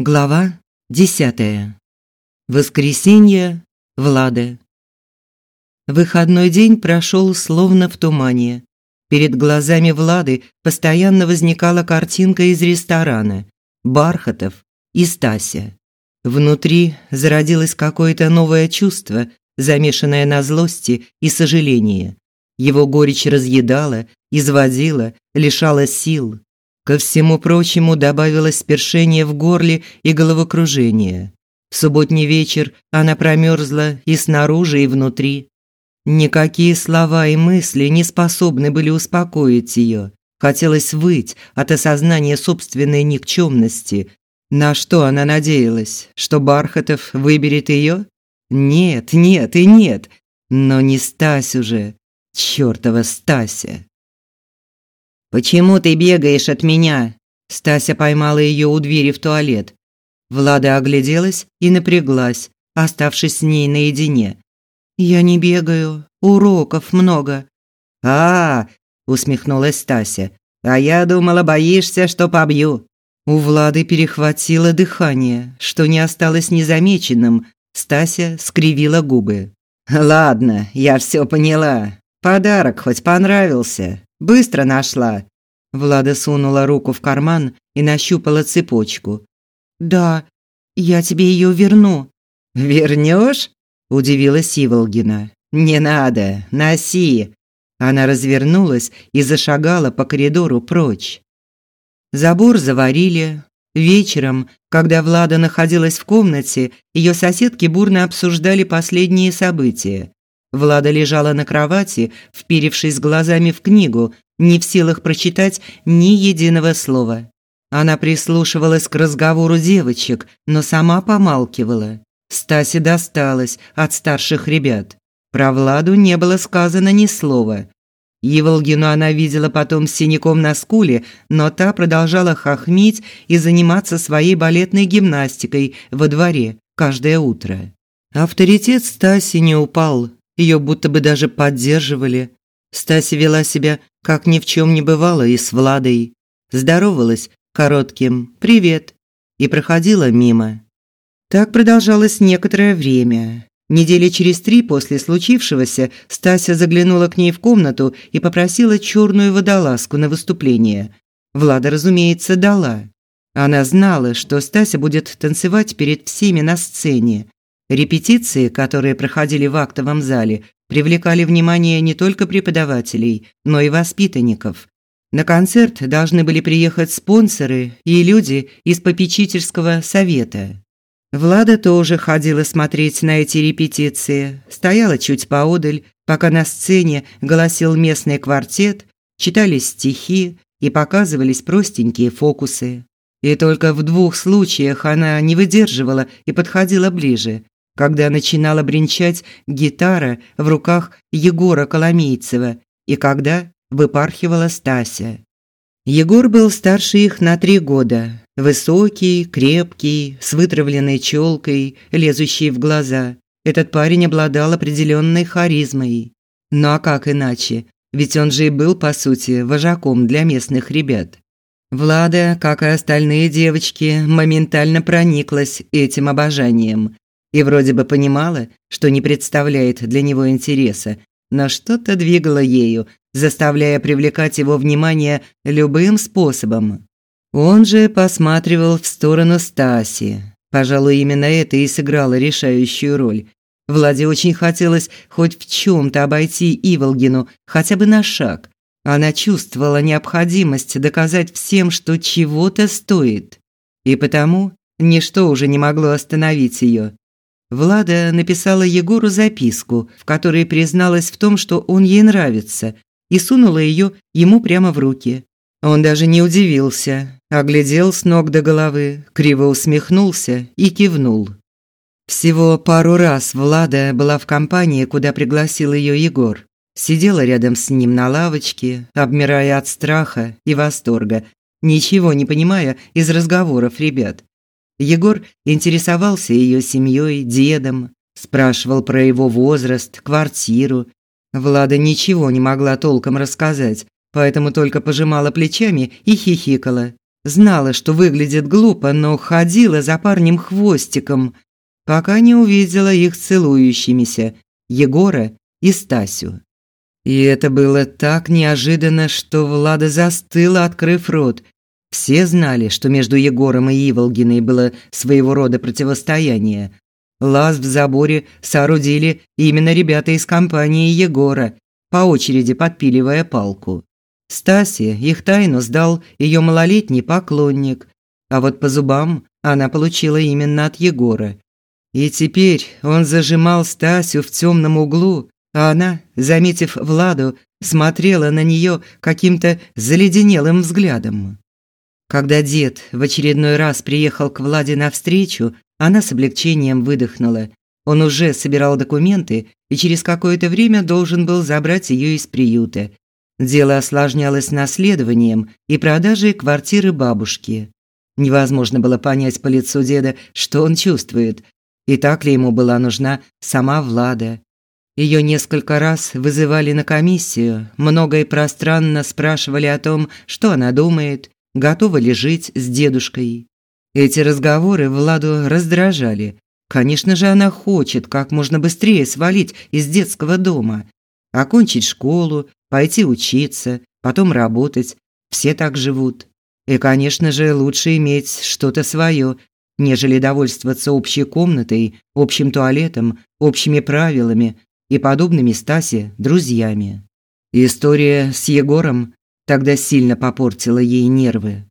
Глава десятая. Воскресенье Влада. Выходной день прошел словно в тумане. Перед глазами Влады постоянно возникала картинка из ресторана, Бархатов и Стася. Внутри зародилось какое-то новое чувство, замешанное на злости и сожалении. Его горечь разъедала, изводила, лишала сил. Ко всему прочему добавилось першение в горле и головокружение. В субботний вечер она промерзла и снаружи, и внутри. Никакие слова и мысли не способны были успокоить ее. Хотелось выть от осознания собственной никчемности. На что она надеялась? Что Бархатов выберет ее? Нет, нет и нет. Но не Стась уже. Чёртова Стася. «Почему ты бегаешь от меня?» Стася поймала ее у двери в туалет. Влада огляделась и напряглась, оставшись с ней наедине. «Я не бегаю, уроков много». «А, -а, -а усмехнулась Стася. «А я думала, боишься, что побью». У Влады перехватило дыхание, что не осталось незамеченным. Стася скривила губы. «Ладно, я все поняла. Подарок хоть понравился. Быстро нашла. Влада сунула руку в карман и нащупала цепочку. Да, я тебе ее верну. Вернешь? удивилась Иволгина. Не надо, носи. Она развернулась и зашагала по коридору прочь. Забор заварили. Вечером, когда Влада находилась в комнате, ее соседки бурно обсуждали последние события. Влада лежала на кровати, вперевшись глазами в книгу, не в силах прочитать ни единого слова. Она прислушивалась к разговору девочек, но сама помалкивала. Стасе досталось от старших ребят. Про Владу не было сказано ни слова. Еволгину она видела потом с синяком на скуле, но та продолжала хохмить и заниматься своей балетной гимнастикой во дворе каждое утро. Авторитет Стаси не упал, ее будто бы даже поддерживали. Стася вела себя, как ни в чем не бывало, и с Владой. Здоровалась коротким «привет» и проходила мимо. Так продолжалось некоторое время. Недели через три после случившегося Стася заглянула к ней в комнату и попросила черную водолазку на выступление. Влада, разумеется, дала. Она знала, что Стася будет танцевать перед всеми на сцене, Репетиции, которые проходили в актовом зале, привлекали внимание не только преподавателей, но и воспитанников. На концерт должны были приехать спонсоры и люди из попечительского совета. Влада тоже ходила смотреть на эти репетиции, стояла чуть поодаль, пока на сцене голосил местный квартет, читались стихи и показывались простенькие фокусы. И только в двух случаях она не выдерживала и подходила ближе, когда начинала бренчать гитара в руках Егора Коломейцева и когда выпархивала Стася. Егор был старше их на три года, высокий, крепкий, с вытравленной челкой, лезущей в глаза. Этот парень обладал определенной харизмой. Ну а как иначе? Ведь он же и был, по сути, вожаком для местных ребят. Влада, как и остальные девочки, моментально прониклась этим обожанием и вроде бы понимала, что не представляет для него интереса, но что-то двигало ею, заставляя привлекать его внимание любым способом. Он же посматривал в сторону Стаси. Пожалуй, именно это и сыграло решающую роль. Владе очень хотелось хоть в чем то обойти Иволгину, хотя бы на шаг. Она чувствовала необходимость доказать всем, что чего-то стоит. И потому ничто уже не могло остановить ее. Влада написала Егору записку, в которой призналась в том, что он ей нравится, и сунула ее ему прямо в руки. Он даже не удивился, оглядел с ног до головы, криво усмехнулся и кивнул. Всего пару раз Влада была в компании, куда пригласил ее Егор. Сидела рядом с ним на лавочке, обмирая от страха и восторга, ничего не понимая из разговоров ребят. Егор интересовался ее семьей, дедом, спрашивал про его возраст, квартиру. Влада ничего не могла толком рассказать, поэтому только пожимала плечами и хихикала. Знала, что выглядит глупо, но ходила за парнем хвостиком, пока не увидела их целующимися, Егора и Стасю. И это было так неожиданно, что Влада застыла, открыв рот. Все знали, что между Егором и Иволгиной было своего рода противостояние. Лаз в заборе соорудили именно ребята из компании Егора, по очереди подпиливая палку. Стасе их тайну сдал ее малолетний поклонник, а вот по зубам она получила именно от Егора. И теперь он зажимал Стасю в темном углу, а она, заметив Владу, смотрела на нее каким-то заледенелым взглядом. Когда дед в очередной раз приехал к Владе навстречу, она с облегчением выдохнула. Он уже собирал документы и через какое-то время должен был забрать ее из приюта. Дело осложнялось наследованием и продажей квартиры бабушки. Невозможно было понять по лицу деда, что он чувствует, и так ли ему была нужна сама Влада. Ее несколько раз вызывали на комиссию, много и пространно спрашивали о том, что она думает, готова ли жить с дедушкой. Эти разговоры Владу раздражали. Конечно же, она хочет как можно быстрее свалить из детского дома, окончить школу, пойти учиться, потом работать. Все так живут. И, конечно же, лучше иметь что-то свое, нежели довольствоваться общей комнатой, общим туалетом, общими правилами и подобными Стасе друзьями. История с Егором тогда сильно попортила ей нервы.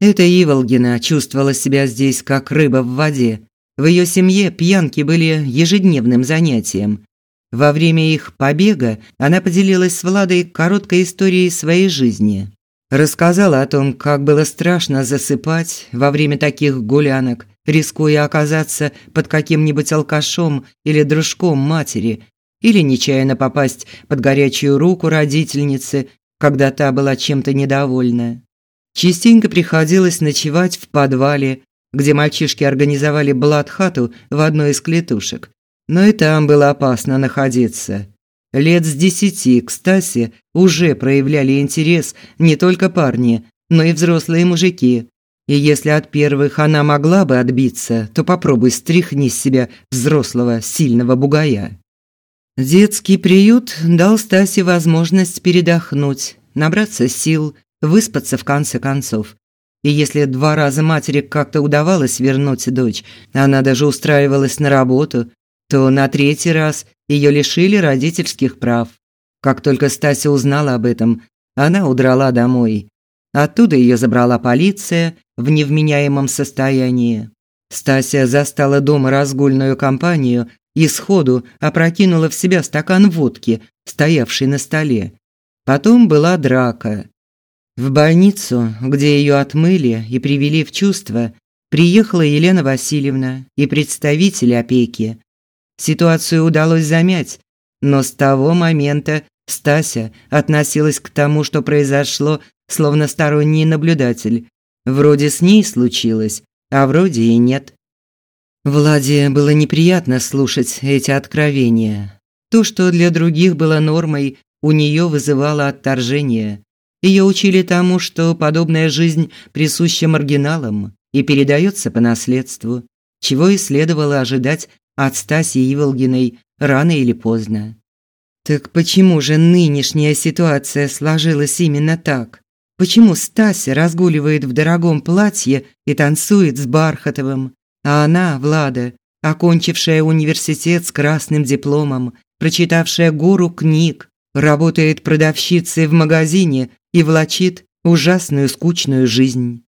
Эта Иволгина чувствовала себя здесь как рыба в воде. В ее семье пьянки были ежедневным занятием. Во время их побега она поделилась с Владой короткой историей своей жизни. Рассказала о том, как было страшно засыпать во время таких гулянок, рискуя оказаться под каким-нибудь алкашом или дружком матери, или нечаянно попасть под горячую руку родительницы, когда та была чем-то недовольна. Частенько приходилось ночевать в подвале, где мальчишки организовали блатхату в одной из клетушек. Но и там было опасно находиться. Лет с десяти к Стасе уже проявляли интерес не только парни, но и взрослые мужики. И если от первых она могла бы отбиться, то попробуй стряхни с себя взрослого сильного бугая. Детский приют дал Стасе возможность передохнуть, набраться сил, выспаться в конце концов. И если два раза матери как-то удавалось вернуть дочь, она даже устраивалась на работу, то на третий раз ее лишили родительских прав. Как только Стася узнала об этом, она удрала домой. Оттуда ее забрала полиция в невменяемом состоянии. Стася застала дома разгульную компанию и сходу опрокинула в себя стакан водки, стоявший на столе. Потом была драка. В больницу, где ее отмыли и привели в чувство, приехала Елена Васильевна и представитель опеки. Ситуацию удалось замять, но с того момента Стася относилась к тому, что произошло, словно сторонний наблюдатель. Вроде с ней случилось, а вроде и нет. Владе было неприятно слушать эти откровения. То, что для других было нормой, у нее вызывало отторжение. Ее учили тому, что подобная жизнь присуща маргиналам и передается по наследству, чего и следовало ожидать от Стаси Иволгиной рано или поздно. Так почему же нынешняя ситуация сложилась именно так? Почему Стася разгуливает в дорогом платье и танцует с Бархатовым, а она, Влада, окончившая университет с красным дипломом, прочитавшая гору книг, работает продавщицей в магазине и влачит ужасную скучную жизнь.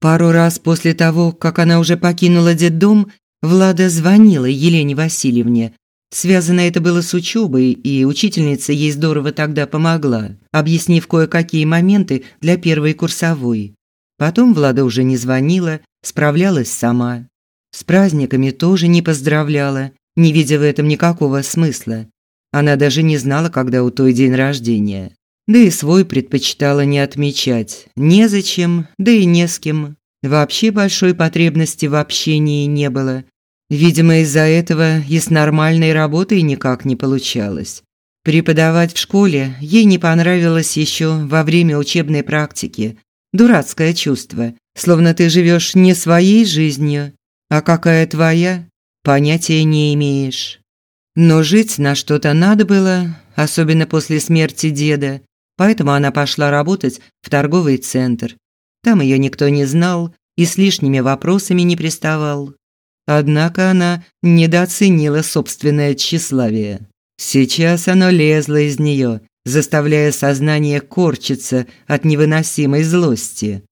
Пару раз после того, как она уже покинула детдом, Влада звонила Елене Васильевне. Связано это было с учебой, и учительница ей здорово тогда помогла, объяснив кое-какие моменты для первой курсовой. Потом Влада уже не звонила, справлялась сама. С праздниками тоже не поздравляла, не видя в этом никакого смысла. Она даже не знала, когда у той день рождения. Да и свой предпочитала не отмечать. Незачем, да и не с кем. Вообще большой потребности в общении не было. Видимо, из-за этого и с нормальной работой никак не получалось. Преподавать в школе ей не понравилось еще во время учебной практики. Дурацкое чувство, словно ты живешь не своей жизнью, а какая твоя, понятия не имеешь. Но жить на что-то надо было, особенно после смерти деда, поэтому она пошла работать в торговый центр. Там ее никто не знал и с лишними вопросами не приставал. Однако она недооценила собственное тщеславие. Сейчас оно лезло из нее, заставляя сознание корчиться от невыносимой злости.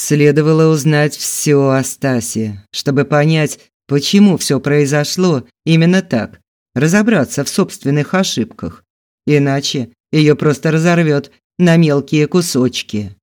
Следовало узнать все о Стасе, чтобы понять, почему все произошло именно так, разобраться в собственных ошибках. Иначе ее просто разорвет на мелкие кусочки.